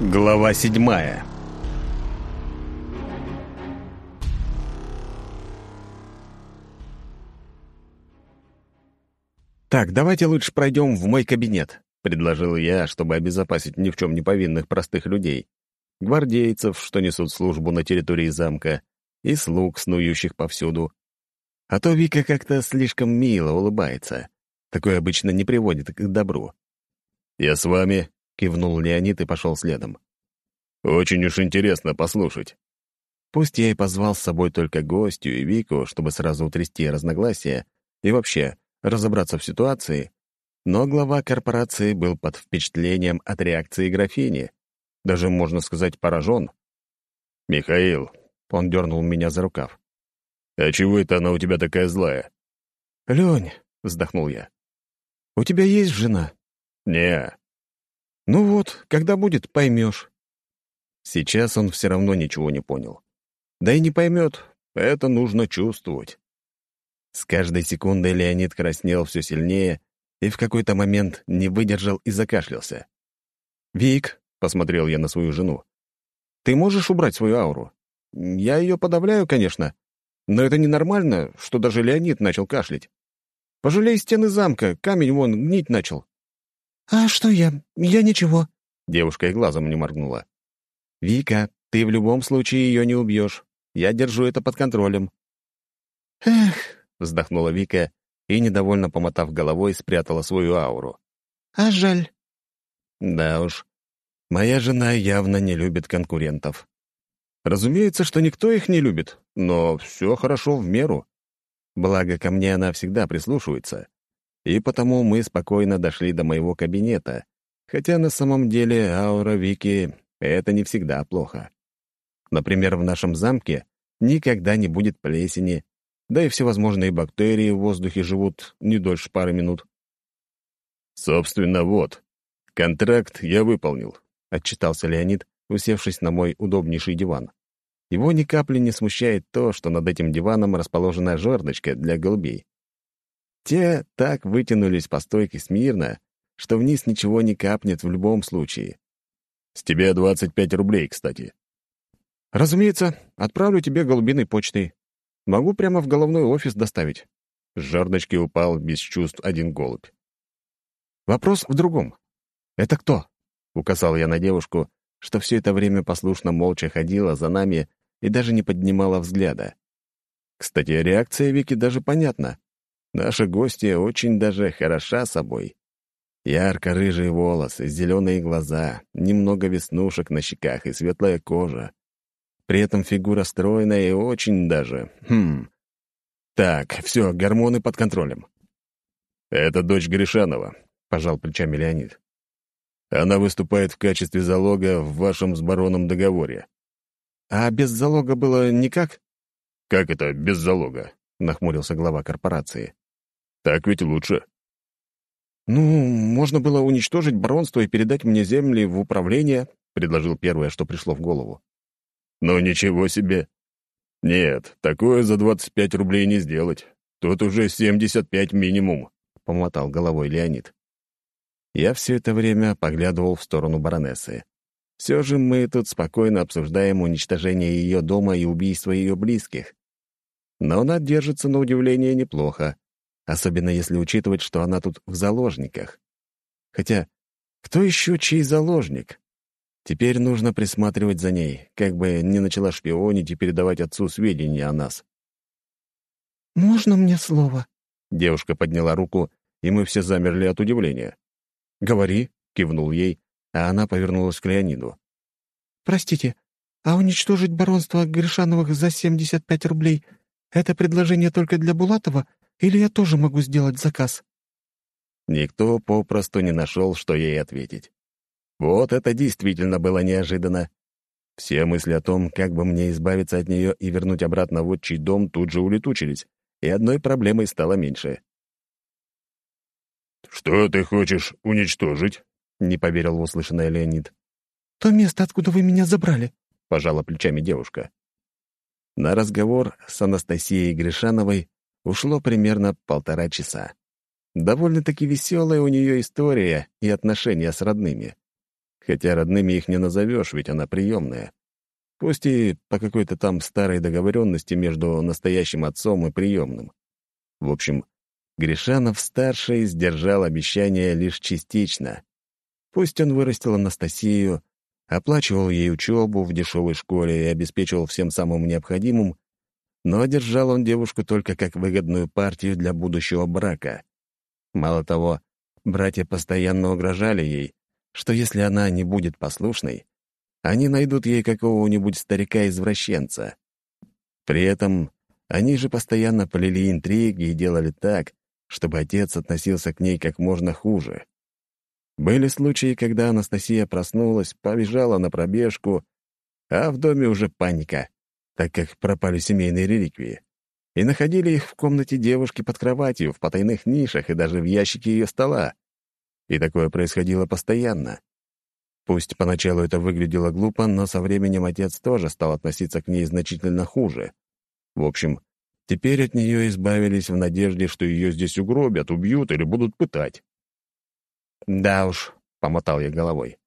Глава седьмая «Так, давайте лучше пройдем в мой кабинет», — предложил я, чтобы обезопасить ни в чем не повинных простых людей. Гвардейцев, что несут службу на территории замка, и слуг, снующих повсюду. А то Вика как-то слишком мило улыбается. Такое обычно не приводит к добру. «Я с вами», — кивнул Леонид и пошел следом. Очень уж интересно послушать. Пусть я и позвал с собой только гостю и Вику, чтобы сразу утрясти разногласия и вообще разобраться в ситуации, но глава корпорации был под впечатлением от реакции графини. Даже, можно сказать, поражен. «Михаил», — он дернул меня за рукав. «А чего это она у тебя такая злая?» «Лень», — вздохнул я. «У тебя есть жена?» «Не». «Ну вот, когда будет, поймешь». Сейчас он все равно ничего не понял. Да и не поймет, это нужно чувствовать. С каждой секундой Леонид краснел все сильнее и в какой-то момент не выдержал и закашлялся. «Вик», — посмотрел я на свою жену, — «ты можешь убрать свою ауру? Я ее подавляю, конечно, но это ненормально, что даже Леонид начал кашлять. Пожалей стены замка, камень вон гнить начал». «А что я? Я ничего». Девушка и глазом не моргнула. «Вика, ты в любом случае ее не убьешь. Я держу это под контролем». «Эх», — вздохнула Вика и, недовольно помотав головой, спрятала свою ауру. «А жаль». «Да уж, моя жена явно не любит конкурентов. Разумеется, что никто их не любит, но все хорошо в меру. Благо, ко мне она всегда прислушивается. И потому мы спокойно дошли до моего кабинета, хотя на самом деле аура Вики это не всегда плохо. Например, в нашем замке никогда не будет плесени, да и всевозможные бактерии в воздухе живут не дольше пары минут. «Собственно, вот. Контракт я выполнил», — отчитался Леонид, усевшись на мой удобнейший диван. Его ни капли не смущает то, что над этим диваном расположена жердочка для голубей. Те так вытянулись по стойке смирно, что вниз ничего не капнет в любом случае. С тебя 25 рублей, кстати. Разумеется, отправлю тебе голубиной почтой. Могу прямо в головной офис доставить. С жердочки упал без чувств один голубь. Вопрос в другом. Это кто? Указал я на девушку, что все это время послушно молча ходила за нами и даже не поднимала взгляда. Кстати, реакция Вики даже понятна. Наша гостья очень даже хороша собой. Ярко-рыжие волосы, зеленые глаза, немного веснушек на щеках и светлая кожа. При этом фигура стройная и очень даже... Хм... Так, все, гормоны под контролем. «Это дочь Гришанова», — пожал плечами Леонид. «Она выступает в качестве залога в вашем с бароном договоре». «А без залога было никак?» «Как это без залога?» — нахмурился глава корпорации. «Так ведь лучше». «Ну, можно было уничтожить баронство и передать мне земли в управление», — предложил первое, что пришло в голову. «Ну, ничего себе! Нет, такое за 25 рублей не сделать. Тут уже 75 минимум», — помотал головой Леонид. Я все это время поглядывал в сторону баронессы. Все же мы тут спокойно обсуждаем уничтожение ее дома и убийство ее близких. Но она держится, на удивление, неплохо особенно если учитывать, что она тут в заложниках. Хотя, кто еще чей заложник? Теперь нужно присматривать за ней, как бы не начала шпионить и передавать отцу сведения о нас. «Можно мне слово?» Девушка подняла руку, и мы все замерли от удивления. «Говори», — кивнул ей, а она повернулась к Леониду. «Простите, а уничтожить баронство Гришановых за 75 рублей — это предложение только для Булатова или я тоже могу сделать заказ?» Никто попросту не нашел, что ей ответить. Вот это действительно было неожиданно. Все мысли о том, как бы мне избавиться от нее и вернуть обратно в отчий дом, тут же улетучились, и одной проблемой стало меньше. «Что ты хочешь уничтожить?» — не поверил в услышанное Леонид. «То место, откуда вы меня забрали», — пожала плечами девушка. На разговор с Анастасией Гришановой ушло примерно полтора часа. Довольно-таки веселая у нее история и отношения с родными. Хотя родными их не назовешь, ведь она приемная. Пусть и по какой-то там старой договоренности между настоящим отцом и приемным. В общем, Гришанов-старший сдержал обещание лишь частично. Пусть он вырастил Анастасию, оплачивал ей учебу в дешевой школе и обеспечивал всем самым необходимым, но держал он девушку только как выгодную партию для будущего брака. Мало того, братья постоянно угрожали ей, что если она не будет послушной, они найдут ей какого-нибудь старика-извращенца. При этом они же постоянно полили интриги и делали так, чтобы отец относился к ней как можно хуже. Были случаи, когда Анастасия проснулась, побежала на пробежку, а в доме уже паника, так как пропали семейные реликвии. И находили их в комнате девушки под кроватью, в потайных нишах и даже в ящике ее стола. И такое происходило постоянно. Пусть поначалу это выглядело глупо, но со временем отец тоже стал относиться к ней значительно хуже. В общем, теперь от нее избавились в надежде, что ее здесь угробят, убьют или будут пытать. «Да уж», — помотал я головой.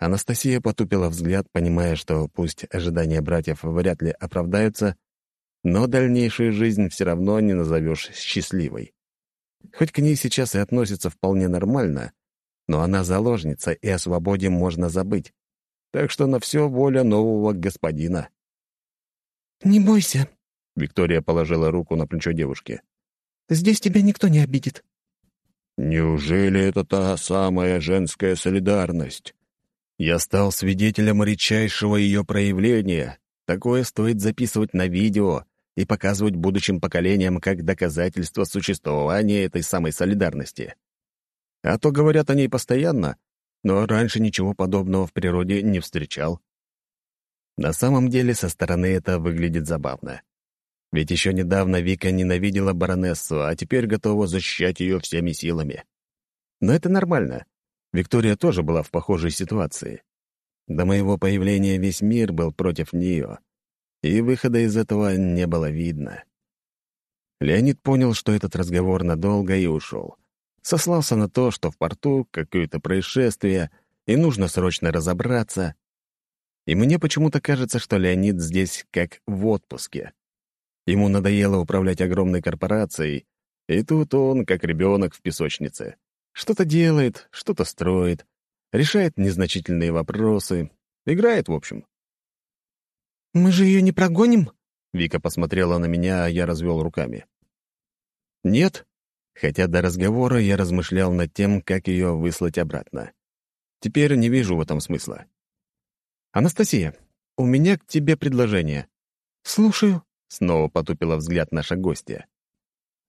Анастасия потупила взгляд, понимая, что пусть ожидания братьев вряд ли оправдаются, но дальнейшую жизнь все равно не назовешь счастливой. Хоть к ней сейчас и относятся вполне нормально, но она заложница, и о свободе можно забыть. Так что на все воля нового господина. «Не бойся», — Виктория положила руку на плечо девушки. «Здесь тебя никто не обидит. Неужели это та самая женская солидарность? Я стал свидетелем редчайшего ее проявления. Такое стоит записывать на видео и показывать будущим поколениям как доказательство существования этой самой солидарности. А то говорят о ней постоянно, но раньше ничего подобного в природе не встречал. На самом деле со стороны это выглядит забавно. Ведь еще недавно Вика ненавидела баронессу, а теперь готова защищать ее всеми силами. Но это нормально. Виктория тоже была в похожей ситуации. До моего появления весь мир был против нее, и выхода из этого не было видно. Леонид понял, что этот разговор надолго и ушел. Сослался на то, что в порту какое-то происшествие, и нужно срочно разобраться. И мне почему-то кажется, что Леонид здесь как в отпуске. Ему надоело управлять огромной корпорацией, и тут он, как ребенок в песочнице. Что-то делает, что-то строит, решает незначительные вопросы, играет, в общем. «Мы же ее не прогоним?» Вика посмотрела на меня, а я развел руками. «Нет», хотя до разговора я размышлял над тем, как ее выслать обратно. Теперь не вижу в этом смысла. «Анастасия, у меня к тебе предложение». «Слушаю», Снова потупила взгляд наша гостья.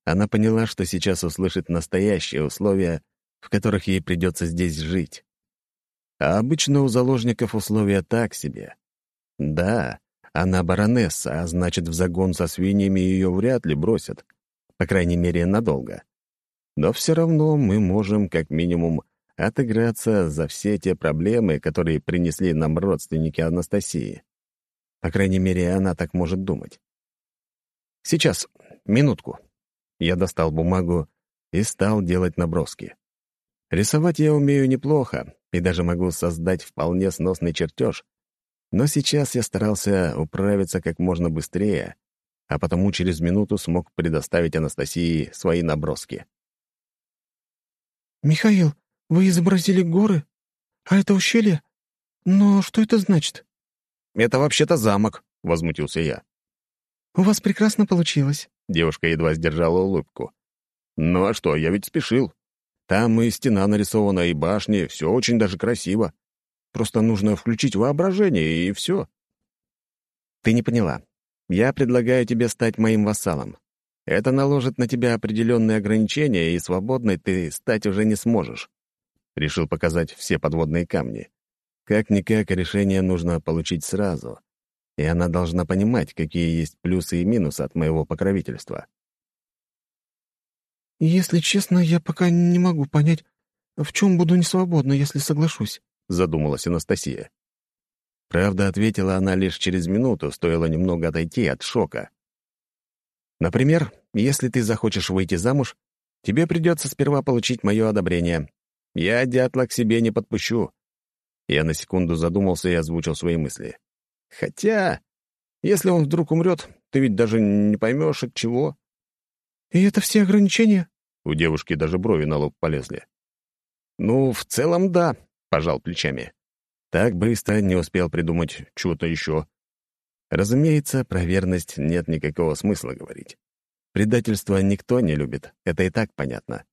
Она поняла, что сейчас услышит настоящие условия, в которых ей придется здесь жить. А обычно у заложников условия так себе. Да, она баронесса, а значит, в загон со свиньями ее вряд ли бросят. По крайней мере, надолго. Но все равно мы можем, как минимум, отыграться за все те проблемы, которые принесли нам родственники Анастасии. По крайней мере, она так может думать. Сейчас, минутку. Я достал бумагу и стал делать наброски. Рисовать я умею неплохо и даже могу создать вполне сносный чертеж, но сейчас я старался управиться как можно быстрее, а потому через минуту смог предоставить Анастасии свои наброски. «Михаил, вы изобразили горы? А это ущелье? Но что это значит?» «Это вообще-то замок», — возмутился я. «У вас прекрасно получилось». Девушка едва сдержала улыбку. «Ну а что, я ведь спешил. Там и стена нарисована, и башни, все очень даже красиво. Просто нужно включить воображение, и все». «Ты не поняла. Я предлагаю тебе стать моим вассалом. Это наложит на тебя определенные ограничения, и свободной ты стать уже не сможешь». Решил показать все подводные камни. Как-никак решение нужно получить сразу — и она должна понимать, какие есть плюсы и минусы от моего покровительства. «Если честно, я пока не могу понять, в чем буду несвободна, если соглашусь», — задумалась Анастасия. Правда, ответила она лишь через минуту, стоило немного отойти от шока. «Например, если ты захочешь выйти замуж, тебе придется сперва получить мое одобрение. Я дятла к себе не подпущу. Я на секунду задумался и озвучил свои мысли. Хотя, если он вдруг умрет, ты ведь даже не поймешь, от чего. «И это все ограничения?» У девушки даже брови на лоб полезли. «Ну, в целом, да», — пожал плечами. Так быстро не успел придумать что-то еще. Разумеется, про верность нет никакого смысла говорить. Предательство никто не любит, это и так понятно.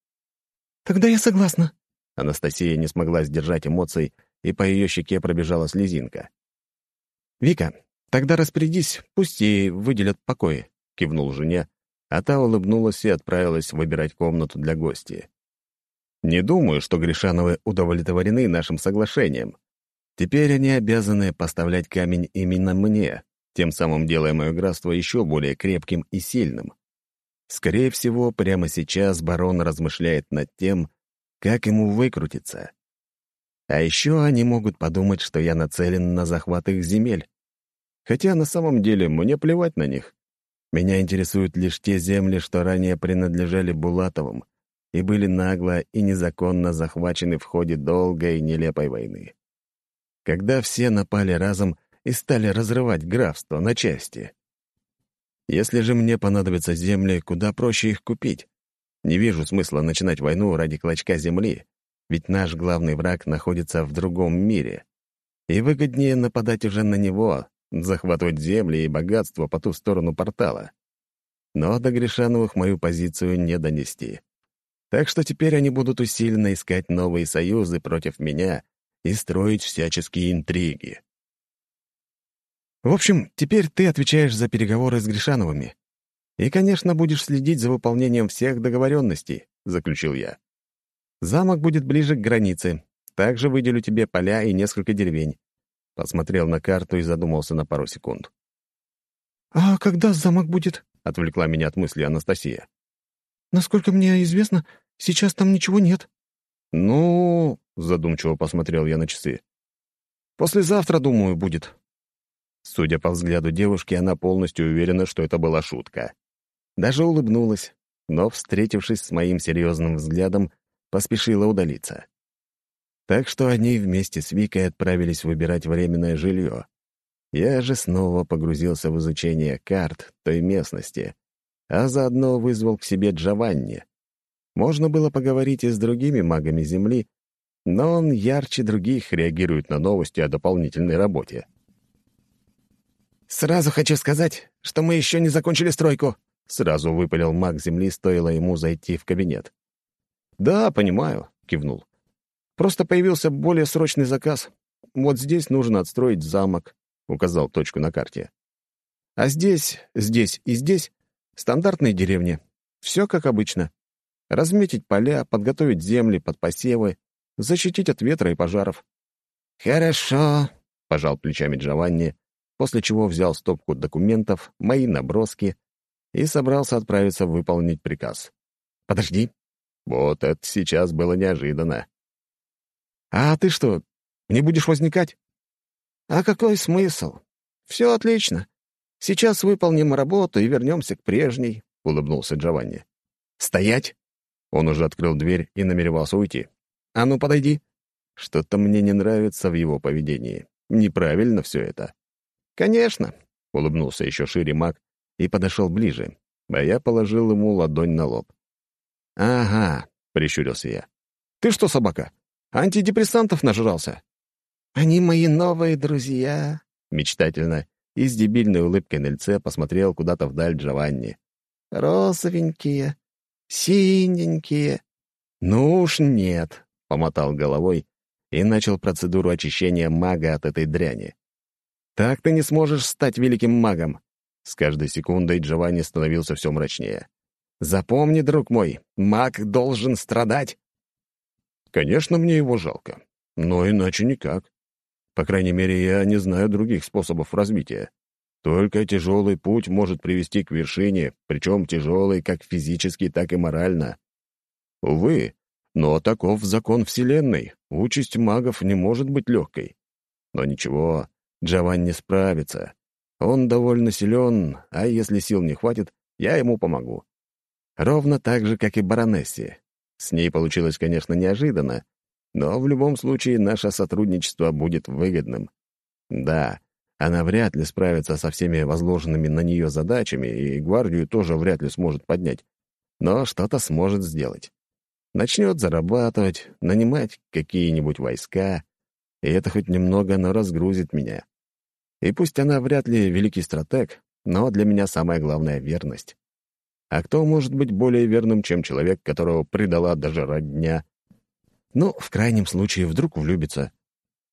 «Тогда я согласна». Анастасия не смогла сдержать эмоций, и по ее щеке пробежала слезинка. «Вика, тогда распорядись, пусть ей выделят покои», — кивнул жене, а та улыбнулась и отправилась выбирать комнату для гостей. Не думаю, что Гришановы удовлетворены нашим соглашением. Теперь они обязаны поставлять камень именно мне, тем самым делая мое графство еще более крепким и сильным. Скорее всего, прямо сейчас барон размышляет над тем, как ему выкрутиться. А еще они могут подумать, что я нацелен на захват их земель. Хотя на самом деле мне плевать на них. Меня интересуют лишь те земли, что ранее принадлежали Булатовым и были нагло и незаконно захвачены в ходе долгой и нелепой войны. Когда все напали разом и стали разрывать графство на части. Если же мне понадобятся земли, куда проще их купить. Не вижу смысла начинать войну ради клочка земли, ведь наш главный враг находится в другом мире. И выгоднее нападать уже на него, захватывать земли и богатство по ту сторону портала. Но до Гришановых мою позицию не донести. Так что теперь они будут усиленно искать новые союзы против меня и строить всяческие интриги. В общем, теперь ты отвечаешь за переговоры с Гришановыми. И, конечно, будешь следить за выполнением всех договоренностей, — заключил я. Замок будет ближе к границе. Также выделю тебе поля и несколько деревень. Посмотрел на карту и задумался на пару секунд. «А когда замок будет?» — отвлекла меня от мысли Анастасия. «Насколько мне известно, сейчас там ничего нет». «Ну...» — задумчиво посмотрел я на часы. «Послезавтра, думаю, будет». Судя по взгляду девушки, она полностью уверена, что это была шутка. Даже улыбнулась, но, встретившись с моим серьезным взглядом, поспешила удалиться. Так что они вместе с Викой отправились выбирать временное жилье. Я же снова погрузился в изучение карт той местности, а заодно вызвал к себе Джованни. Можно было поговорить и с другими магами Земли, но он ярче других реагирует на новости о дополнительной работе. «Сразу хочу сказать, что мы еще не закончили стройку», — сразу выпалил маг Земли, стоило ему зайти в кабинет. «Да, понимаю», — кивнул. Просто появился более срочный заказ. Вот здесь нужно отстроить замок», — указал точку на карте. «А здесь, здесь и здесь стандартные деревни. Все как обычно. Разметить поля, подготовить земли под посевы, защитить от ветра и пожаров». «Хорошо», — пожал плечами Джованни, после чего взял стопку документов, мои наброски и собрался отправиться выполнить приказ. «Подожди». Вот это сейчас было неожиданно. «А ты что, не будешь возникать?» «А какой смысл? Все отлично. Сейчас выполним работу и вернемся к прежней», — улыбнулся Джованни. «Стоять!» Он уже открыл дверь и намеревался уйти. «А ну, подойди!» Что-то мне не нравится в его поведении. Неправильно все это. «Конечно!» — улыбнулся еще шире маг и подошел ближе, а я положил ему ладонь на лоб. «Ага», — прищурился я. «Ты что, собака, Антидепрессантов нажрался. Они мои новые друзья. Мечтательно и с дебильной улыбкой на лице посмотрел куда-то вдаль Джованни. Розовенькие, синенькие. Ну уж нет, помотал головой и начал процедуру очищения мага от этой дряни. Так ты не сможешь стать великим магом. С каждой секундой Джованни становился все мрачнее. Запомни, друг мой, маг должен страдать. Конечно, мне его жалко, но иначе никак. По крайней мере, я не знаю других способов развития. Только тяжелый путь может привести к вершине, причем тяжелый как физически, так и морально. Увы, но таков закон Вселенной. Участь магов не может быть легкой. Но ничего, Джованни справится. Он довольно силен, а если сил не хватит, я ему помогу. Ровно так же, как и баронессе. С ней получилось, конечно, неожиданно, Но в любом случае наше сотрудничество будет выгодным. Да, она вряд ли справится со всеми возложенными на нее задачами, и гвардию тоже вряд ли сможет поднять. Но что-то сможет сделать. Начнет зарабатывать, нанимать какие-нибудь войска, и это хоть немного, но разгрузит меня. И пусть она вряд ли великий стратег, но для меня самое главное — верность. А кто может быть более верным, чем человек, которого предала даже родня? Ну, в крайнем случае, вдруг влюбится.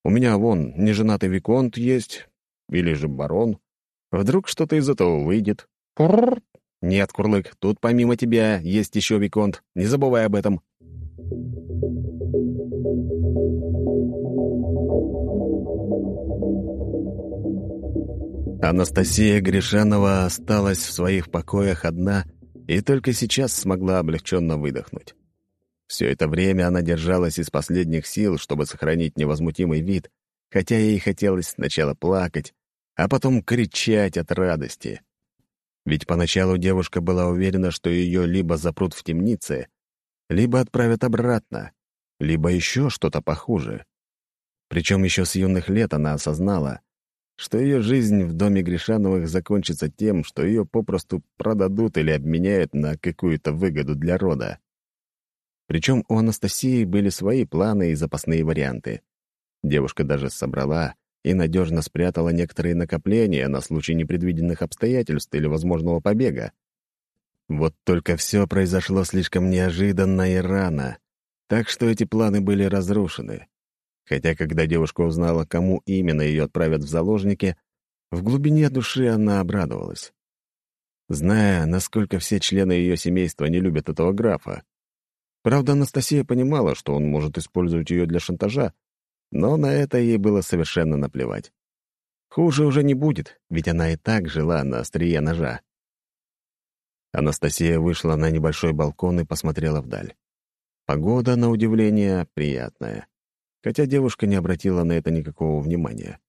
У меня вон неженатый виконт есть, или же барон. Вдруг что-то из этого выйдет. Курр. Нет, Курлык, тут помимо тебя есть еще виконт. Не забывай об этом. Анастасия Гришанова осталась в своих покоях одна и только сейчас смогла облегченно выдохнуть. Все это время она держалась из последних сил, чтобы сохранить невозмутимый вид, хотя ей хотелось сначала плакать, а потом кричать от радости. Ведь поначалу девушка была уверена, что ее либо запрут в темнице, либо отправят обратно, либо еще что-то похуже. Причем еще с юных лет она осознала, что ее жизнь в доме Гришановых закончится тем, что ее попросту продадут или обменяют на какую-то выгоду для рода. Причем у Анастасии были свои планы и запасные варианты. Девушка даже собрала и надежно спрятала некоторые накопления на случай непредвиденных обстоятельств или возможного побега. Вот только все произошло слишком неожиданно и рано, так что эти планы были разрушены. Хотя, когда девушка узнала, кому именно ее отправят в заложники, в глубине души она обрадовалась. Зная, насколько все члены ее семейства не любят этого графа. Правда, Анастасия понимала, что он может использовать ее для шантажа, но на это ей было совершенно наплевать. Хуже уже не будет, ведь она и так жила на острие ножа. Анастасия вышла на небольшой балкон и посмотрела вдаль. Погода, на удивление, приятная. Хотя девушка не обратила на это никакого внимания.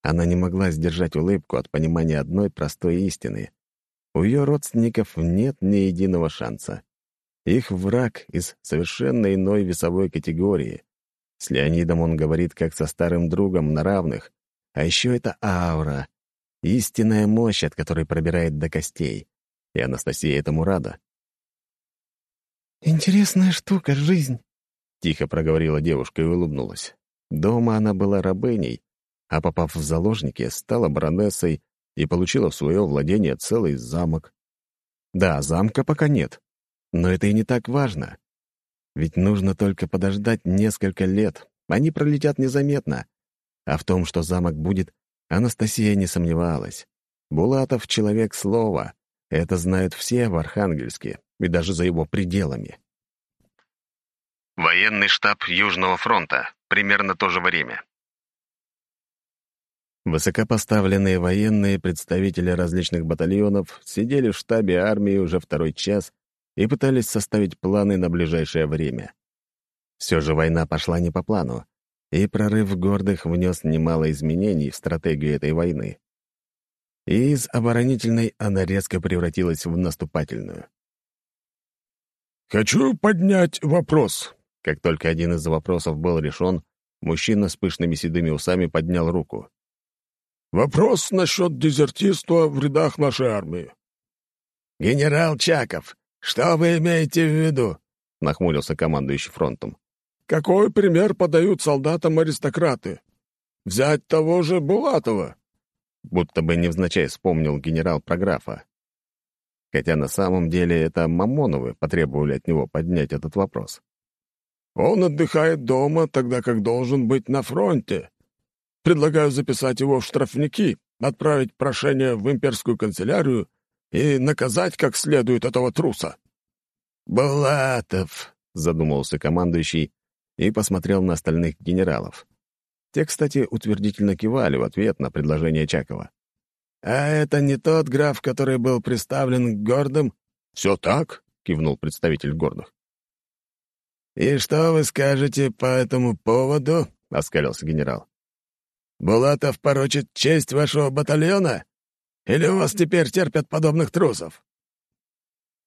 Она не могла сдержать улыбку от понимания одной простой истины. У ее родственников нет ни единого шанса. Их враг из совершенно иной весовой категории. С Леонидом он говорит как со старым другом на равных. А еще это аура. Истинная мощь, от которой пробирает до костей. И Анастасия этому рада. «Интересная штука, жизнь», — тихо проговорила девушка и улыбнулась. Дома она была рабыней, а попав в заложники, стала баронессой и получила в свое владение целый замок. Да, замка пока нет, но это и не так важно. Ведь нужно только подождать несколько лет. Они пролетят незаметно. А в том, что замок будет, Анастасия не сомневалась. Булатов — человек слова. Это знают все в Архангельске и даже за его пределами. Военный штаб Южного фронта. Примерно то же время. Высокопоставленные военные представители различных батальонов сидели в штабе армии уже второй час и пытались составить планы на ближайшее время. Все же война пошла не по плану, и прорыв гордых внес немало изменений в стратегию этой войны. И из оборонительной она резко превратилась в наступательную. «Хочу поднять вопрос». Как только один из вопросов был решен, мужчина с пышными седыми усами поднял руку. «Вопрос насчет дезертирства в рядах нашей армии». «Генерал Чаков, «Что вы имеете в виду?» — нахмурился командующий фронтом. «Какой пример подают солдатам аристократы? Взять того же Булатова!» Будто бы невзначай вспомнил генерал про графа. Хотя на самом деле это Мамоновы потребовали от него поднять этот вопрос. «Он отдыхает дома, тогда как должен быть на фронте. Предлагаю записать его в штрафники, отправить прошение в имперскую канцелярию и наказать как следует этого труса». «Булатов», — задумался командующий и посмотрел на остальных генералов. Те, кстати, утвердительно кивали в ответ на предложение Чакова. «А это не тот граф, который был представлен гордым?» «Все так», — кивнул представитель гордых. «И что вы скажете по этому поводу?» — оскалился генерал. «Булатов порочит честь вашего батальона?» Или у вас теперь терпят подобных трусов?»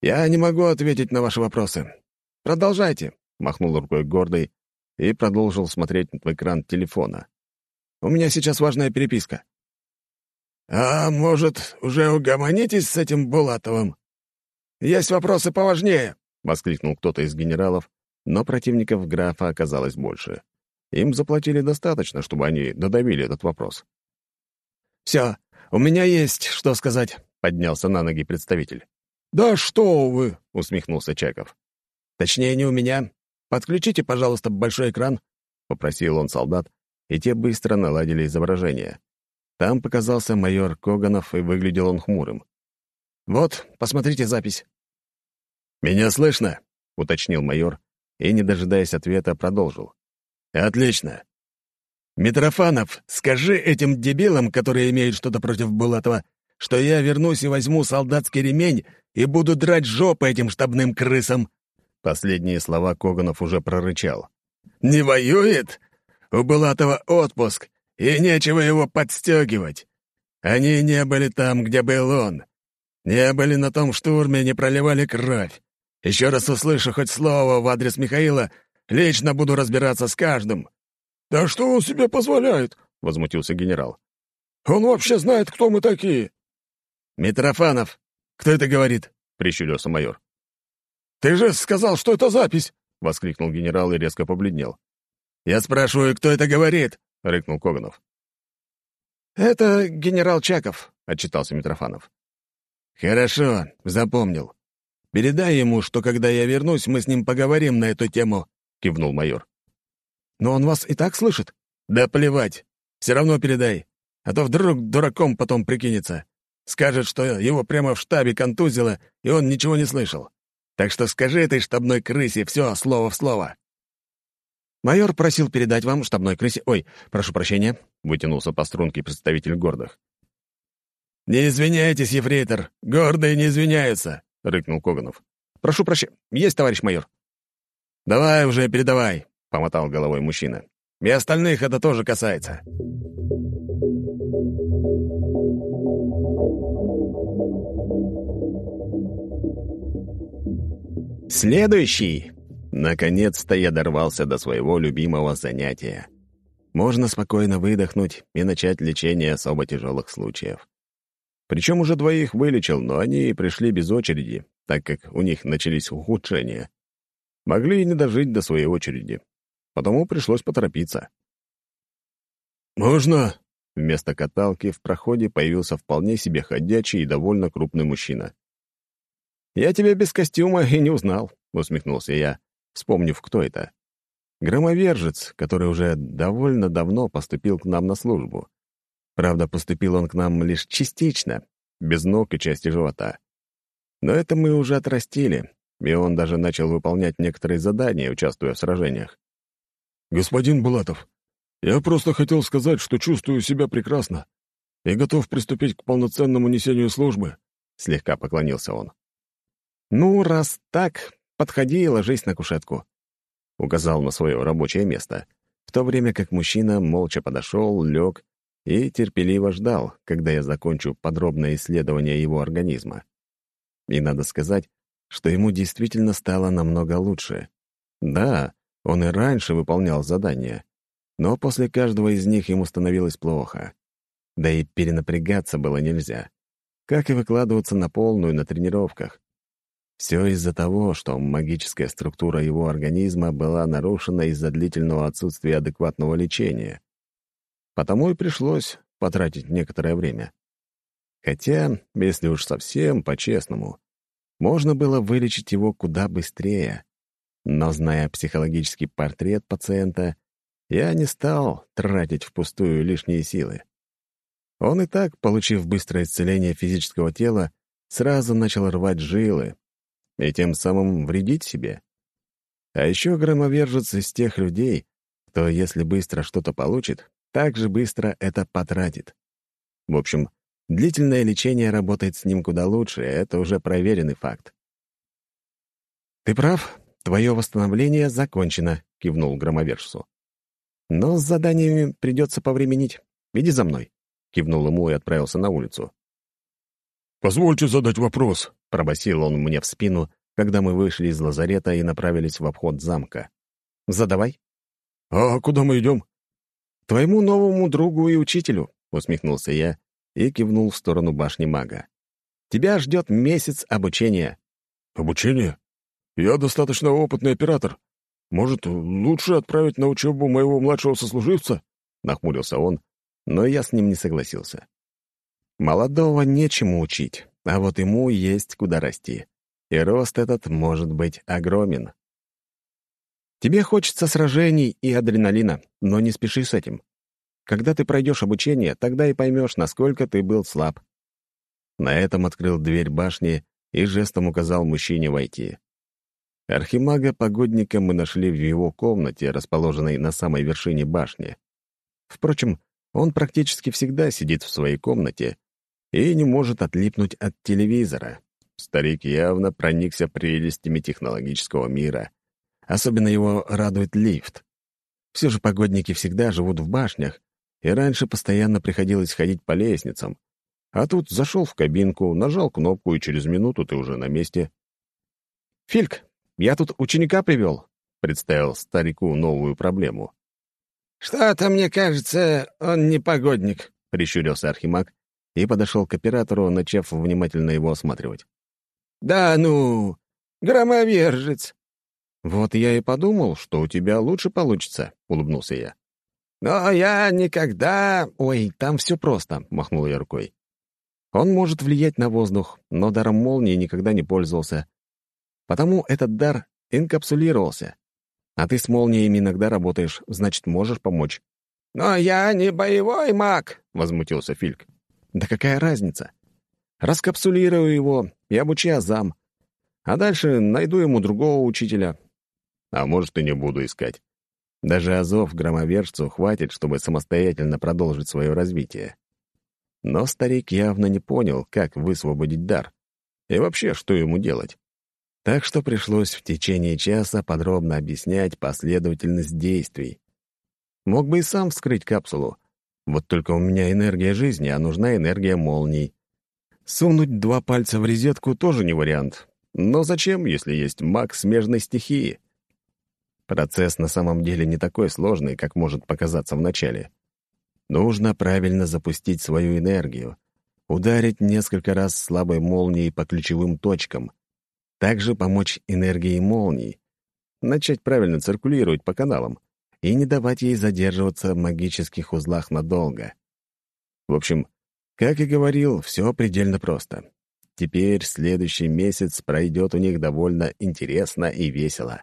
«Я не могу ответить на ваши вопросы. Продолжайте», — махнул рукой гордый и продолжил смотреть в экран телефона. «У меня сейчас важная переписка». «А может, уже угомонитесь с этим Булатовым? Есть вопросы поважнее», — воскликнул кто-то из генералов, но противников графа оказалось больше. Им заплатили достаточно, чтобы они додавили этот вопрос. «Все, у меня есть что сказать», — поднялся на ноги представитель. «Да что вы!» — усмехнулся Чаков. «Точнее, не у меня. Подключите, пожалуйста, большой экран», — попросил он солдат, и те быстро наладили изображение. Там показался майор Коганов, и выглядел он хмурым. «Вот, посмотрите запись». «Меня слышно?» — уточнил майор, и, не дожидаясь ответа, продолжил. «Отлично. Митрофанов, скажи этим дебилам, которые имеют что-то против Булатова, что я вернусь и возьму солдатский ремень и буду драть жопы этим штабным крысам». Последние слова Коганов уже прорычал. «Не воюет? У Булатова отпуск, и нечего его подстегивать. Они не были там, где был он. Не были на том штурме, не проливали кровь. Еще раз услышу хоть слово в адрес Михаила, лично буду разбираться с каждым». «Да что он себе позволяет?» — возмутился генерал. «Он вообще знает, кто мы такие». «Митрофанов, кто это говорит?» — прищурился майор. «Ты же сказал, что это запись!» — воскликнул генерал и резко побледнел. «Я спрашиваю, кто это говорит?» — рыкнул Коганов. «Это генерал Чаков», — отчитался Митрофанов. «Хорошо, запомнил. Передай ему, что когда я вернусь, мы с ним поговорим на эту тему», — кивнул майор. «Но он вас и так слышит?» «Да плевать. Все равно передай. А то вдруг дураком потом прикинется. Скажет, что его прямо в штабе контузило, и он ничего не слышал. Так что скажи этой штабной крысе все слово в слово». «Майор просил передать вам штабной крысе... Ой, прошу прощения», — вытянулся по струнке представитель гордых. «Не извиняйтесь, ефрейтор. Гордые не извиняются», — рыкнул Коганов. «Прошу прощения. Есть, товарищ майор». «Давай уже, передавай», — помотал головой мужчина. «И остальных это тоже касается». «Следующий!» Наконец-то я дорвался до своего любимого занятия. Можно спокойно выдохнуть и начать лечение особо тяжелых случаев. Причем уже двоих вылечил, но они пришли без очереди, так как у них начались ухудшения. Могли и не дожить до своей очереди. Потому пришлось поторопиться. «Можно?» Вместо каталки в проходе появился вполне себе ходячий и довольно крупный мужчина. «Я тебя без костюма и не узнал», — усмехнулся я, вспомнив, кто это. Громовержец, который уже довольно давно поступил к нам на службу. Правда, поступил он к нам лишь частично, без ног и части живота. Но это мы уже отрастили, и он даже начал выполнять некоторые задания, участвуя в сражениях. «Господин Булатов, я просто хотел сказать, что чувствую себя прекрасно и готов приступить к полноценному несению службы», — слегка поклонился он. «Ну, раз так, подходи и ложись на кушетку», — указал на свое рабочее место, в то время как мужчина молча подошел, лег и терпеливо ждал, когда я закончу подробное исследование его организма. И надо сказать, что ему действительно стало намного лучше. Да, он и раньше выполнял задания, но после каждого из них ему становилось плохо. Да и перенапрягаться было нельзя. Как и выкладываться на полную на тренировках. Все из-за того, что магическая структура его организма была нарушена из-за длительного отсутствия адекватного лечения. Потому и пришлось потратить некоторое время. Хотя, если уж совсем по-честному, можно было вылечить его куда быстрее. Но, зная психологический портрет пациента, я не стал тратить впустую лишние силы. Он и так, получив быстрое исцеление физического тела, сразу начал рвать жилы и тем самым вредить себе. А еще громовержец из тех людей, кто, если быстро что-то получит, так же быстро это потратит. В общем, длительное лечение работает с ним куда лучше, это уже проверенный факт. «Ты прав, твое восстановление закончено», — кивнул громовержцу. Но с заданиями придется повременить. Иди за мной», — кивнул ему и отправился на улицу. «Позвольте задать вопрос», — пробасил он мне в спину, когда мы вышли из лазарета и направились в обход замка. «Задавай». «А куда мы идем?» «Твоему новому другу и учителю», — усмехнулся я и кивнул в сторону башни мага. «Тебя ждет месяц обучения». «Обучение? Я достаточно опытный оператор. Может, лучше отправить на учебу моего младшего сослуживца?» — нахмурился он, но я с ним не согласился. Молодого нечему учить, а вот ему есть куда расти. И рост этот может быть огромен. Тебе хочется сражений и адреналина, но не спеши с этим. Когда ты пройдешь обучение, тогда и поймешь, насколько ты был слаб. На этом открыл дверь башни и жестом указал мужчине войти. Архимага-погодника мы нашли в его комнате, расположенной на самой вершине башни. Впрочем, он практически всегда сидит в своей комнате и не может отлипнуть от телевизора. Старик явно проникся прелестями технологического мира. Особенно его радует лифт. Все же погодники всегда живут в башнях, и раньше постоянно приходилось ходить по лестницам. А тут зашел в кабинку, нажал кнопку, и через минуту ты уже на месте. «Фильк, я тут ученика привел», — представил старику новую проблему. «Что-то, мне кажется, он не погодник», — прищурился Архимаг и подошел к оператору, начав внимательно его осматривать. «Да ну, громовержец!» «Вот я и подумал, что у тебя лучше получится», — улыбнулся я. «Но я никогда...» «Ой, там все просто», — махнул я рукой. «Он может влиять на воздух, но даром молнии никогда не пользовался. Потому этот дар инкапсулировался. А ты с молниями иногда работаешь, значит, можешь помочь». «Но я не боевой маг», — возмутился Фильк. «Да какая разница? Раскапсулирую его и обучи азам. А дальше найду ему другого учителя. А может, и не буду искать. Даже азов громовержцу хватит, чтобы самостоятельно продолжить свое развитие. Но старик явно не понял, как высвободить дар. И вообще, что ему делать. Так что пришлось в течение часа подробно объяснять последовательность действий. Мог бы и сам вскрыть капсулу. Вот только у меня энергия жизни, а нужна энергия молний. Сунуть два пальца в резетку тоже не вариант. Но зачем, если есть маг смежной стихии? Процесс на самом деле не такой сложный, как может показаться вначале. Нужно правильно запустить свою энергию, ударить несколько раз слабой молнией по ключевым точкам, также помочь энергии молний, начать правильно циркулировать по каналам и не давать ей задерживаться в магических узлах надолго. В общем, как и говорил, все предельно просто. Теперь следующий месяц пройдет у них довольно интересно и весело.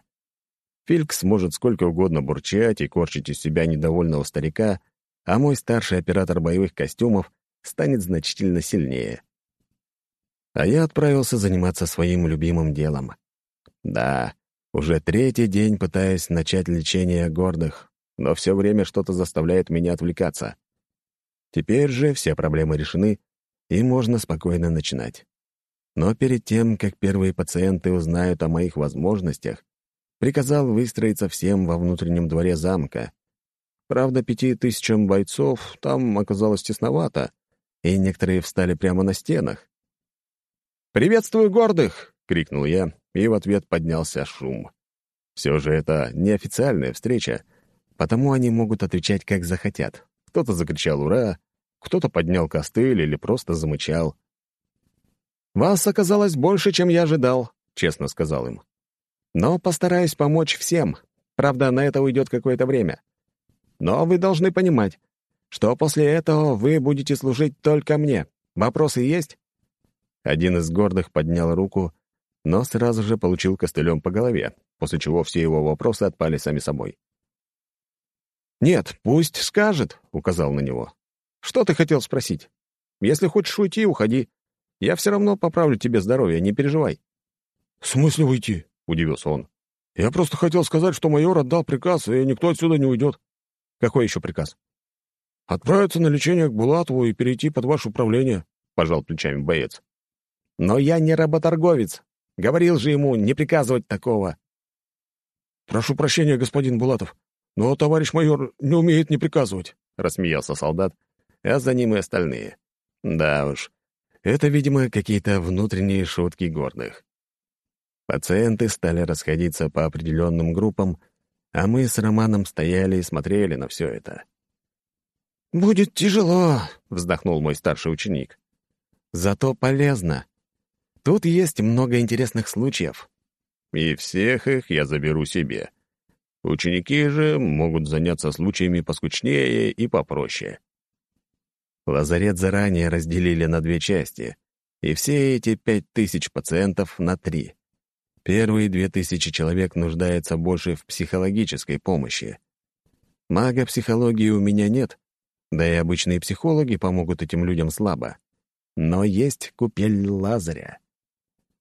Филькс может сколько угодно бурчать и корчить из себя недовольного старика, а мой старший оператор боевых костюмов станет значительно сильнее. А я отправился заниматься своим любимым делом. Да, уже третий день пытаюсь начать лечение гордых, но все время что-то заставляет меня отвлекаться. Теперь же все проблемы решены, и можно спокойно начинать. Но перед тем, как первые пациенты узнают о моих возможностях, приказал выстроиться всем во внутреннем дворе замка. Правда, пяти тысячам бойцов там оказалось тесновато, и некоторые встали прямо на стенах. «Приветствую гордых!» — крикнул я, и в ответ поднялся шум. Все же это неофициальная встреча, потому они могут отвечать, как захотят. Кто-то закричал «Ура!», кто-то поднял костыль или просто замычал. «Вас оказалось больше, чем я ожидал», — честно сказал им. Но постараюсь помочь всем. Правда, на это уйдет какое-то время. Но вы должны понимать, что после этого вы будете служить только мне. Вопросы есть?» Один из гордых поднял руку, но сразу же получил костылем по голове, после чего все его вопросы отпали сами собой. «Нет, пусть скажет», — указал на него. «Что ты хотел спросить? Если хочешь уйти, уходи. Я все равно поправлю тебе здоровье, не переживай». «В смысле уйти?» Удивился он. «Я просто хотел сказать, что майор отдал приказ, и никто отсюда не уйдет». «Какой еще приказ?» «Отправиться на лечение к Булатову и перейти под ваше управление», — пожал плечами боец. «Но я не работорговец. Говорил же ему не приказывать такого». «Прошу прощения, господин Булатов, но товарищ майор не умеет не приказывать», — рассмеялся солдат, а за ним и остальные. «Да уж, это, видимо, какие-то внутренние шутки гордых. Пациенты стали расходиться по определенным группам, А мы с Романом стояли и смотрели на все это. «Будет тяжело», — вздохнул мой старший ученик. «Зато полезно. Тут есть много интересных случаев. И всех их я заберу себе. Ученики же могут заняться случаями поскучнее и попроще». Лазарет заранее разделили на две части, и все эти пять тысяч пациентов на три. Первые две тысячи человек нуждаются больше в психологической помощи. Мага психологии у меня нет, да и обычные психологи помогут этим людям слабо. Но есть купель Лазаря.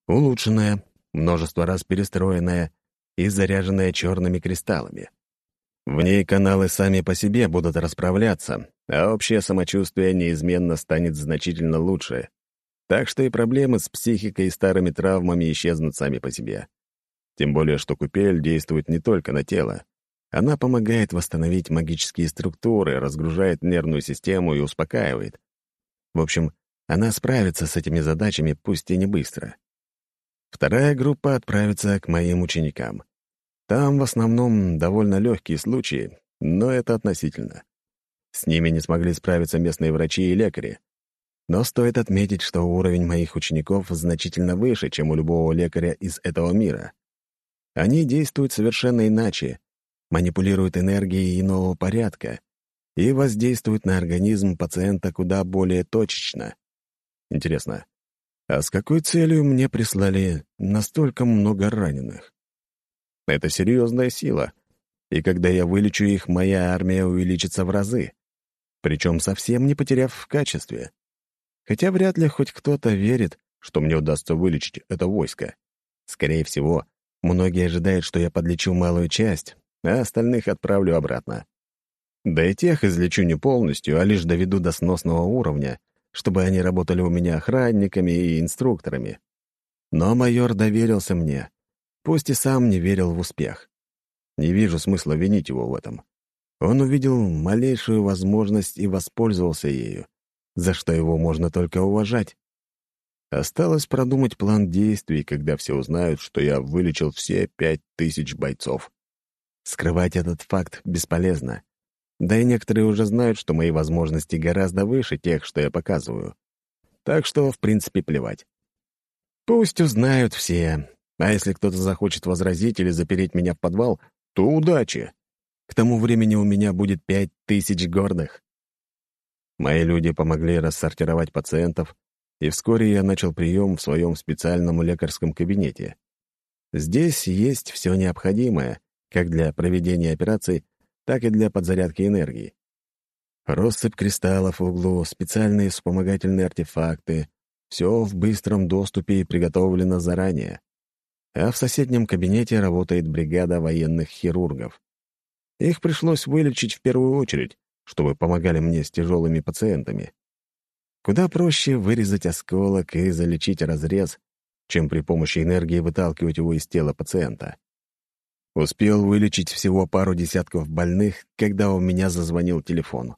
Улучшенная, множество раз перестроенная и заряженная черными кристаллами. В ней каналы сами по себе будут расправляться, а общее самочувствие неизменно станет значительно лучше. Так что и проблемы с психикой и старыми травмами исчезнут сами по себе. Тем более, что купель действует не только на тело, она помогает восстановить магические структуры, разгружает нервную систему и успокаивает. В общем, она справится с этими задачами, пусть и не быстро. Вторая группа отправится к моим ученикам. Там в основном довольно легкие случаи, но это относительно. С ними не смогли справиться местные врачи и лекари. Но стоит отметить, что уровень моих учеников значительно выше, чем у любого лекаря из этого мира. Они действуют совершенно иначе, манипулируют энергией иного порядка и воздействуют на организм пациента куда более точечно. Интересно, а с какой целью мне прислали настолько много раненых? Это серьезная сила, и когда я вылечу их, моя армия увеличится в разы, причем совсем не потеряв в качестве. Хотя вряд ли хоть кто-то верит, что мне удастся вылечить это войско. Скорее всего, многие ожидают, что я подлечу малую часть, а остальных отправлю обратно. Да и тех излечу не полностью, а лишь доведу до сносного уровня, чтобы они работали у меня охранниками и инструкторами. Но майор доверился мне, пусть и сам не верил в успех. Не вижу смысла винить его в этом. Он увидел малейшую возможность и воспользовался ею, за что его можно только уважать. Осталось продумать план действий, когда все узнают, что я вылечил все пять тысяч бойцов. Скрывать этот факт бесполезно. Да и некоторые уже знают, что мои возможности гораздо выше тех, что я показываю. Так что, в принципе, плевать. Пусть узнают все. А если кто-то захочет возразить или запереть меня в подвал, то удачи. К тому времени у меня будет пять тысяч гордых. Мои люди помогли рассортировать пациентов, и вскоре я начал прием в своем специальном лекарском кабинете. Здесь есть все необходимое, как для проведения операций, так и для подзарядки энергии. Россыпь кристаллов в углу, специальные вспомогательные артефакты — все в быстром доступе и приготовлено заранее. А в соседнем кабинете работает бригада военных хирургов. Их пришлось вылечить в первую очередь, чтобы помогали мне с тяжелыми пациентами. Куда проще вырезать осколок и залечить разрез, чем при помощи энергии выталкивать его из тела пациента. Успел вылечить всего пару десятков больных, когда у меня зазвонил телефон.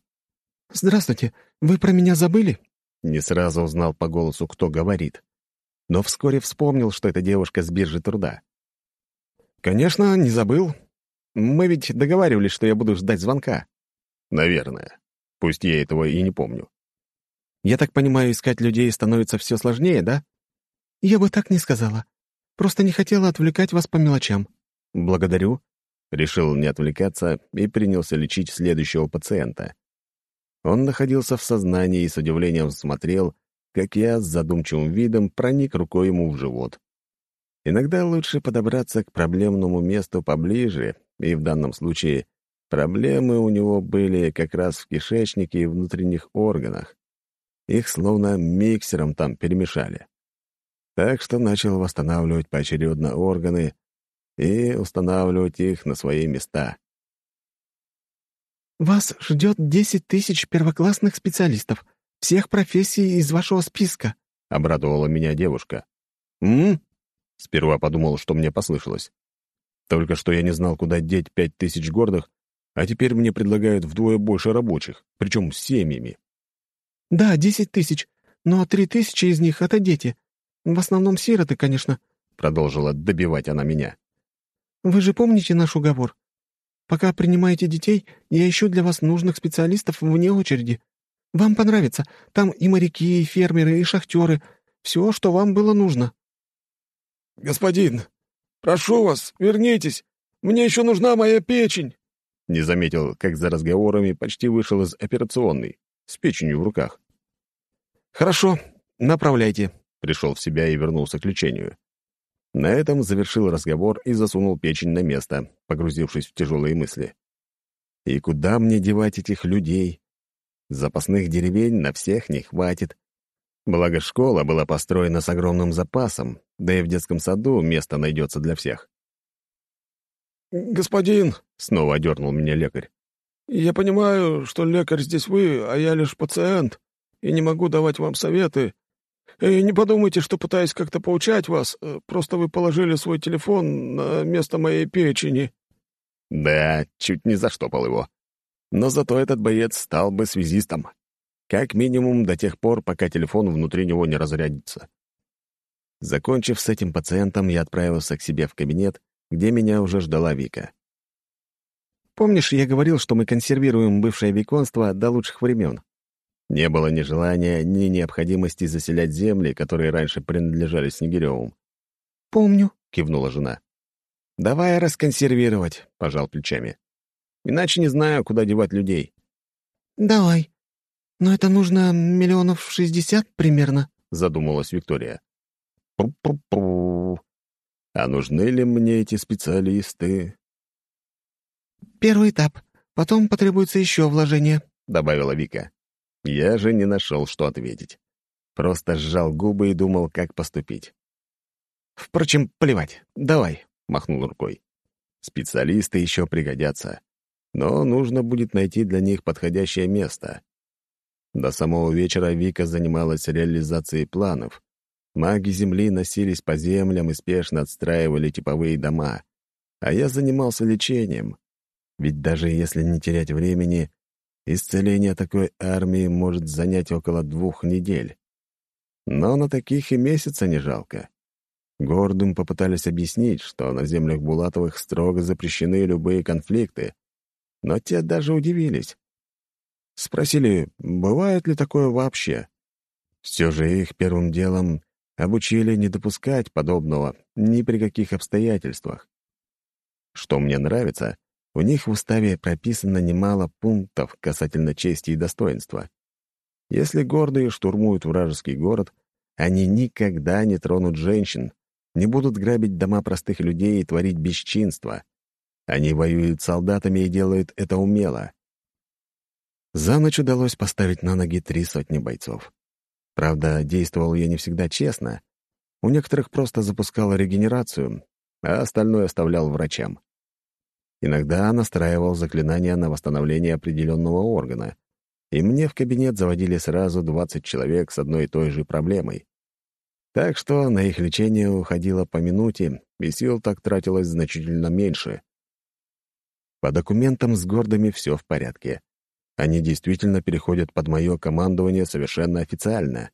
«Здравствуйте, вы про меня забыли?» Не сразу узнал по голосу, кто говорит. Но вскоре вспомнил, что это девушка с биржи труда. «Конечно, не забыл. Мы ведь договаривались, что я буду ждать звонка». «Наверное. Пусть я этого и не помню». «Я так понимаю, искать людей становится все сложнее, да?» «Я бы так не сказала. Просто не хотела отвлекать вас по мелочам». «Благодарю». Решил не отвлекаться и принялся лечить следующего пациента. Он находился в сознании и с удивлением смотрел, как я с задумчивым видом проник рукой ему в живот. Иногда лучше подобраться к проблемному месту поближе, и в данном случае проблемы у него были как раз в кишечнике и внутренних органах. Их словно миксером там перемешали. Так что начал восстанавливать поочередно органы, и устанавливать их на свои места. «Вас ждет десять тысяч первоклассных специалистов, всех профессий из вашего списка», — обрадовала меня девушка. «М?», Сперва подумал, что мне послышалось. Только что я не знал, куда деть пять тысяч гордых, а теперь мне предлагают вдвое больше рабочих, причем с семьями. «Да, десять тысяч, но три тысячи из них — это дети. В основном сироты, конечно», — продолжила добивать она меня. Вы же помните наш уговор? Пока принимаете детей, я ищу для вас нужных специалистов вне очереди. Вам понравится. Там и моряки, и фермеры, и шахтеры. Все, что вам было нужно». «Господин, прошу вас, вернитесь. Мне еще нужна моя печень». Не заметил, как за разговорами почти вышел из операционной, с печенью в руках. «Хорошо, направляйте», — пришел в себя и вернулся к лечению. На этом завершил разговор и засунул печень на место, погрузившись в тяжелые мысли. И куда мне девать этих людей? Запасных деревень на всех не хватит. Благо, школа была построена с огромным запасом, да и в детском саду место найдется для всех. «Господин!» — снова одернул меня лекарь. «Я понимаю, что лекарь здесь вы, а я лишь пациент, и не могу давать вам советы, и не подумайте, что пытаюсь как-то поучать вас. Э, просто вы положили свой телефон на место моей печени». Да, чуть не заштопал его. Но зато этот боец стал бы связистом. Как минимум до тех пор, пока телефон внутри него не разрядится. Закончив с этим пациентом, я отправился к себе в кабинет, где меня уже ждала Вика. «Помнишь, я говорил, что мы консервируем бывшее виконство до лучших времен?» Не было ни желания, ни необходимости заселять земли, которые раньше принадлежали Снегиревым. «Помню», — кивнула жена. «Давай расконсервировать», — пожал плечами. «Иначе не знаю, куда девать людей». «Давай. Но это нужно миллионов шестьдесят примерно», — задумалась Виктория. «Пу-пу-пу. А нужны ли мне эти специалисты?» «Первый этап. Потом потребуется еще вложение», — добавила Вика. Я же не нашел, что ответить. Просто сжал губы и думал, как поступить. «Впрочем, плевать. Давай», — махнул рукой. «Специалисты еще пригодятся. Но нужно будет найти для них подходящее место». До самого вечера Вика занималась реализацией планов. Маги Земли носились по землям и спешно отстраивали типовые дома. А я занимался лечением. Ведь даже если не терять времени, Исцеление такой армии может занять около двух недель. Но на таких и месяца не жалко. Гордым попытались объяснить, что на землях Булатовых строго запрещены любые конфликты, но те даже удивились. Спросили, бывает ли такое вообще. Все же их первым делом обучили не допускать подобного ни при каких обстоятельствах. Что мне нравится — у них в уставе прописано немало пунктов касательно чести и достоинства. Если гордые штурмуют вражеский город, они никогда не тронут женщин, не будут грабить дома простых людей и творить бесчинство. Они воюют солдатами и делают это умело. За ночь удалось поставить на ноги три сотни бойцов. Правда, действовал я не всегда честно. У некоторых просто запускал регенерацию, а остальное оставлял врачам. Иногда настраивал заклинания на восстановление определенного органа, и мне в кабинет заводили сразу 20 человек с одной и той же проблемой. Так что на их лечение уходило по минуте, и сил так тратилось значительно меньше. По документам с гордыми все в порядке. Они действительно переходят под мое командование совершенно официально.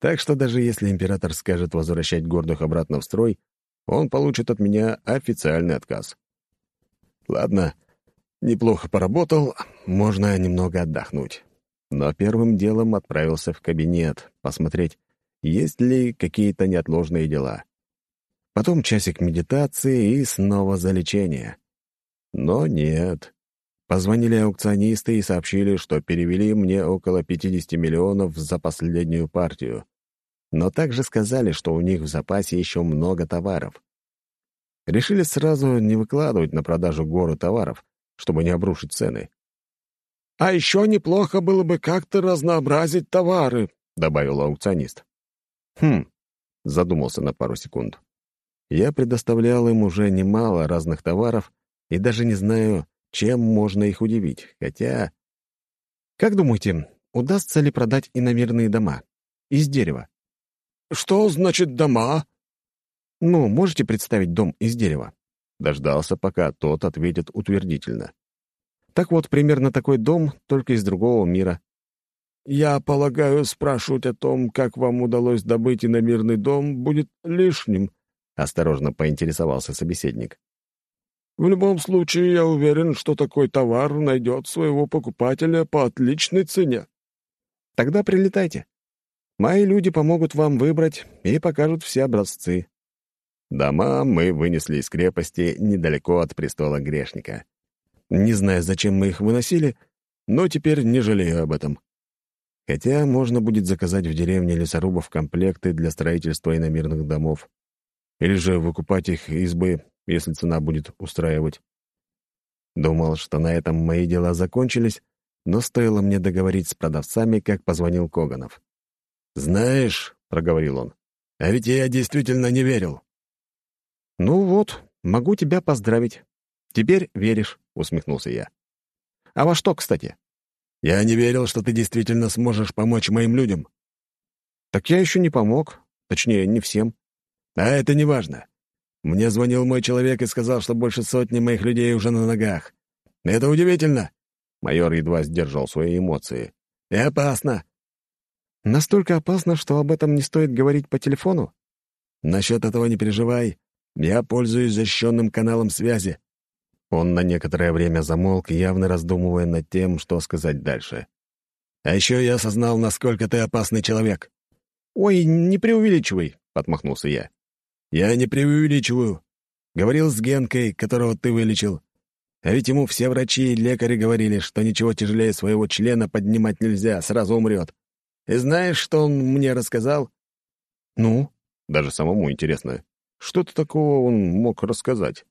Так что даже если император скажет возвращать гордых обратно в строй, он получит от меня официальный отказ. Ладно, неплохо поработал, можно немного отдохнуть. Но первым делом отправился в кабинет, посмотреть, есть ли какие-то неотложные дела. Потом часик медитации и снова за лечение. Но нет. Позвонили аукционисты и сообщили, что перевели мне около 50 миллионов за последнюю партию. Но также сказали, что у них в запасе еще много товаров. Решили сразу не выкладывать на продажу горы товаров, чтобы не обрушить цены. «А еще неплохо было бы как-то разнообразить товары», — добавил аукционист. «Хм», — задумался на пару секунд. «Я предоставлял им уже немало разных товаров и даже не знаю, чем можно их удивить, хотя...» «Как думаете, удастся ли продать иномерные дома? Из дерева?» «Что значит дома?» «Ну, можете представить дом из дерева?» Дождался, пока тот ответит утвердительно. «Так вот, примерно такой дом, только из другого мира». «Я полагаю, спрашивать о том, как вам удалось добыть иномирный дом, будет лишним», — осторожно поинтересовался собеседник. В любом случае, я уверен, что такой товар найдет своего покупателя по отличной цене». «Тогда прилетайте. Мои люди помогут вам выбрать и покажут все образцы». Дома мы вынесли из крепости недалеко от престола грешника. Не знаю, зачем мы их выносили, но теперь не жалею об этом. Хотя можно будет заказать в деревне лесорубов комплекты для строительства иномирных домов. Или же выкупать их избы, если цена будет устраивать. Думал, что на этом мои дела закончились, но стоило мне договорить с продавцами, как позвонил Коганов. «Знаешь», — проговорил он, — «а ведь я действительно не верил». «Ну вот, могу тебя поздравить. Теперь веришь», — усмехнулся я. «А во что, кстати?» «Я не верил, что ты действительно сможешь помочь моим людям». «Так я еще не помог. Точнее, не всем». «А это не важно. Мне звонил мой человек и сказал, что больше сотни моих людей уже на ногах. Это удивительно». Майор едва сдержал свои эмоции. «И опасно». «Настолько опасно, что об этом не стоит говорить по телефону?» «Насчет этого не переживай. Я пользуюсь защищенным каналом связи». Он на некоторое время замолк, явно раздумывая над тем, что сказать дальше. «А еще я осознал, насколько ты опасный человек». «Ой, не преувеличивай», — отмахнулся я. «Я не преувеличиваю. Говорил с Генкой, которого ты вылечил. А ведь ему все врачи и лекари говорили, что ничего тяжелее своего члена поднимать нельзя, сразу умрет. И знаешь, что он мне рассказал?» «Ну?» Даже самому интересно. Что-то такого он мог рассказать.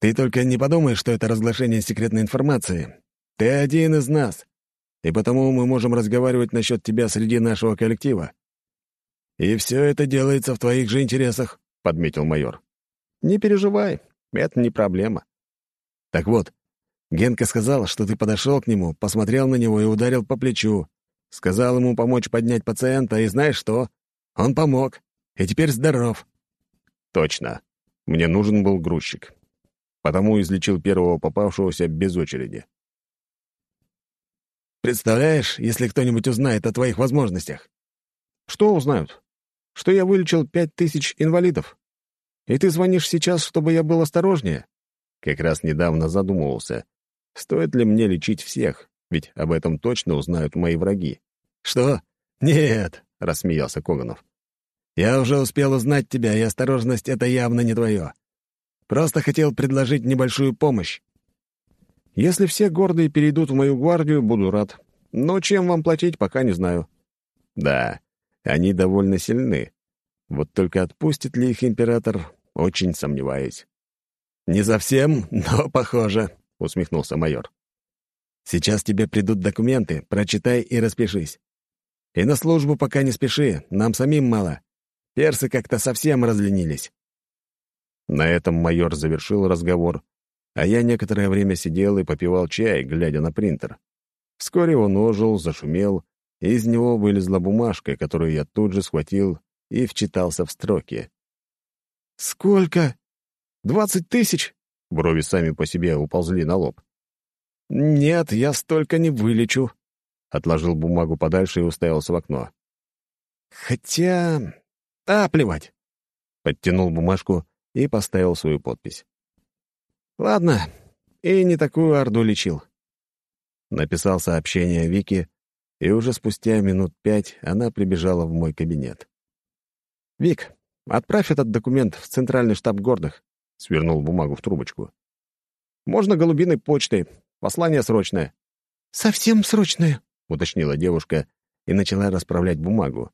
«Ты только не подумай, что это разглашение секретной информации. Ты один из нас, и потому мы можем разговаривать насчет тебя среди нашего коллектива. И все это делается в твоих же интересах», — подметил майор. «Не переживай, это не проблема». «Так вот, Генка сказал, что ты подошел к нему, посмотрел на него и ударил по плечу. Сказал ему помочь поднять пациента, и знаешь что? Он помог и теперь здоров». «Точно. Мне нужен был грузчик. Потому излечил первого попавшегося без очереди». «Представляешь, если кто-нибудь узнает о твоих возможностях?» «Что узнают? Что я вылечил пять тысяч инвалидов? И ты звонишь сейчас, чтобы я был осторожнее?» Как раз недавно задумывался, стоит ли мне лечить всех, ведь об этом точно узнают мои враги. «Что? Нет», — рассмеялся Коганов. Я уже успел узнать тебя, и осторожность — это явно не твое. Просто хотел предложить небольшую помощь». «Если все гордые перейдут в мою гвардию, буду рад. Но чем вам платить, пока не знаю». «Да, они довольно сильны. Вот только отпустит ли их император, очень сомневаюсь». «Не совсем, но похоже», — усмехнулся майор. «Сейчас тебе придут документы, прочитай и распишись. И на службу пока не спеши, нам самим мало. Персы как-то совсем разленились. На этом майор завершил разговор, а я некоторое время сидел и попивал чай, глядя на принтер. Вскоре он ожил, зашумел, из него вылезла бумажка, которую я тут же схватил и вчитался в строки. «Сколько? Двадцать тысяч?» Брови сами по себе уползли на лоб. «Нет, я столько не вылечу», — отложил бумагу подальше и уставился в окно. «Хотя... А, плевать. Подтянул бумажку и поставил свою подпись. Ладно, и не такую орду лечил. Написал сообщение Вике, и уже спустя минут пять она прибежала в мой кабинет. «Вик, отправь этот документ в центральный штаб гордых», — свернул бумагу в трубочку. «Можно голубиной почтой. Послание срочное». «Совсем срочное», — уточнила девушка и начала расправлять бумагу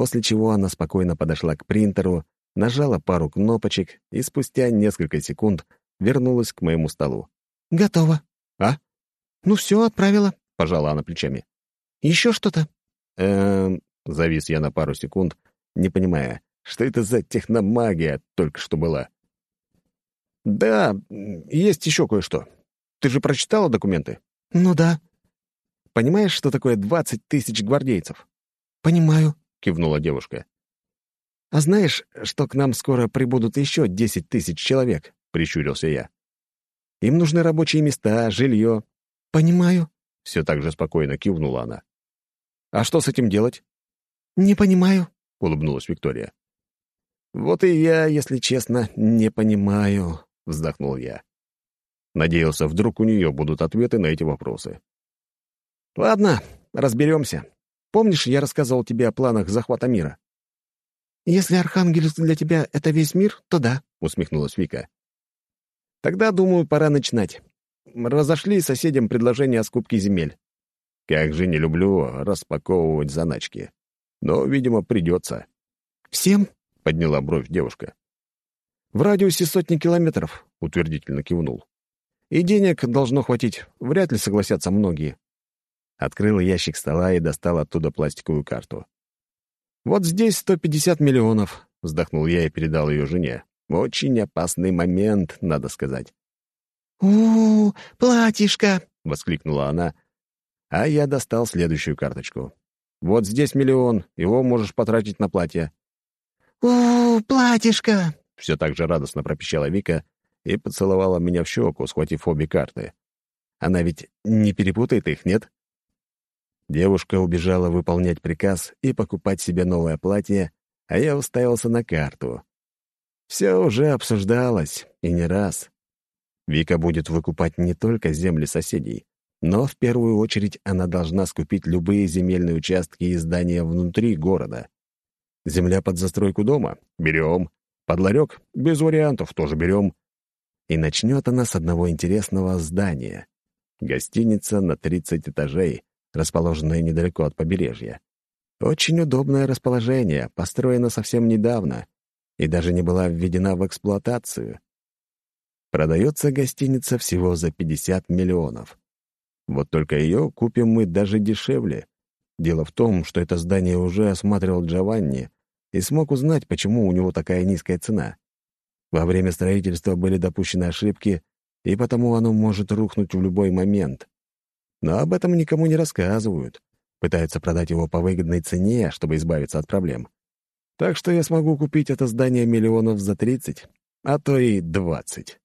после чего она спокойно подошла к принтеру, нажала пару кнопочек и спустя несколько секунд вернулась к моему столу. «Готово». «А?» «Ну все, отправила», — пожала она плечами. «Еще что-то?» «Эм...» — завис я на пару секунд, не понимая, что это за техномагия только что была. «Да, есть еще кое-что. Ты же прочитала документы?» «Ну да». «Понимаешь, что такое двадцать тысяч гвардейцев?» «Понимаю». — кивнула девушка. «А знаешь, что к нам скоро прибудут еще десять тысяч человек?» — прищурился я. «Им нужны рабочие места, жилье». «Понимаю», — все так же спокойно кивнула она. «А что с этим делать?» «Не понимаю», — улыбнулась Виктория. «Вот и я, если честно, не понимаю», — вздохнул я. Надеялся, вдруг у нее будут ответы на эти вопросы. «Ладно, разберемся. Помнишь, я рассказывал тебе о планах захвата мира?» «Если Архангельск для тебя — это весь мир, то да», — усмехнулась Вика. «Тогда, думаю, пора начинать. Разошли соседям предложение о скупке земель. Как же не люблю распаковывать заначки. Но, видимо, придется». «Всем?» — подняла бровь девушка. «В радиусе сотни километров», — утвердительно кивнул. «И денег должно хватить. Вряд ли согласятся многие». Открыл ящик стола и достал оттуда пластиковую карту. «Вот здесь 150 миллионов», — вздохнул я и передал ее жене. «Очень опасный момент, надо сказать». «У-у-у, платьишко!» — воскликнула она, а я достал следующую карточку. «Вот здесь миллион, его можешь потратить на платье». «У, платьишко!» — все так же радостно пропищала Вика и поцеловала меня в щеку, схватив обе карты. Она ведь не перепутает их, нет? Девушка убежала выполнять приказ и покупать себе новое платье, а я уставился на карту. Все уже обсуждалось, и не раз. Вика будет выкупать не только земли соседей, но в первую очередь она должна скупить любые земельные участки и здания внутри города. Земля под застройку дома — берем. Под ларек — без вариантов, тоже берем. И начнет она с одного интересного здания. Гостиница на 30 этажей, расположенное недалеко от побережья. Очень удобное расположение, построено совсем недавно и даже не была введена в эксплуатацию. Продается гостиница всего за 50 миллионов. Вот только ее купим мы даже дешевле. Дело в том, что это здание уже осматривал Джованни и смог узнать, почему у него такая низкая цена. Во время строительства были допущены ошибки, и потому оно может рухнуть в любой момент. Но об этом никому не рассказывают. Пытаются продать его по выгодной цене, чтобы избавиться от проблем. Так что я смогу купить это здание миллионов за 30, а то и 20.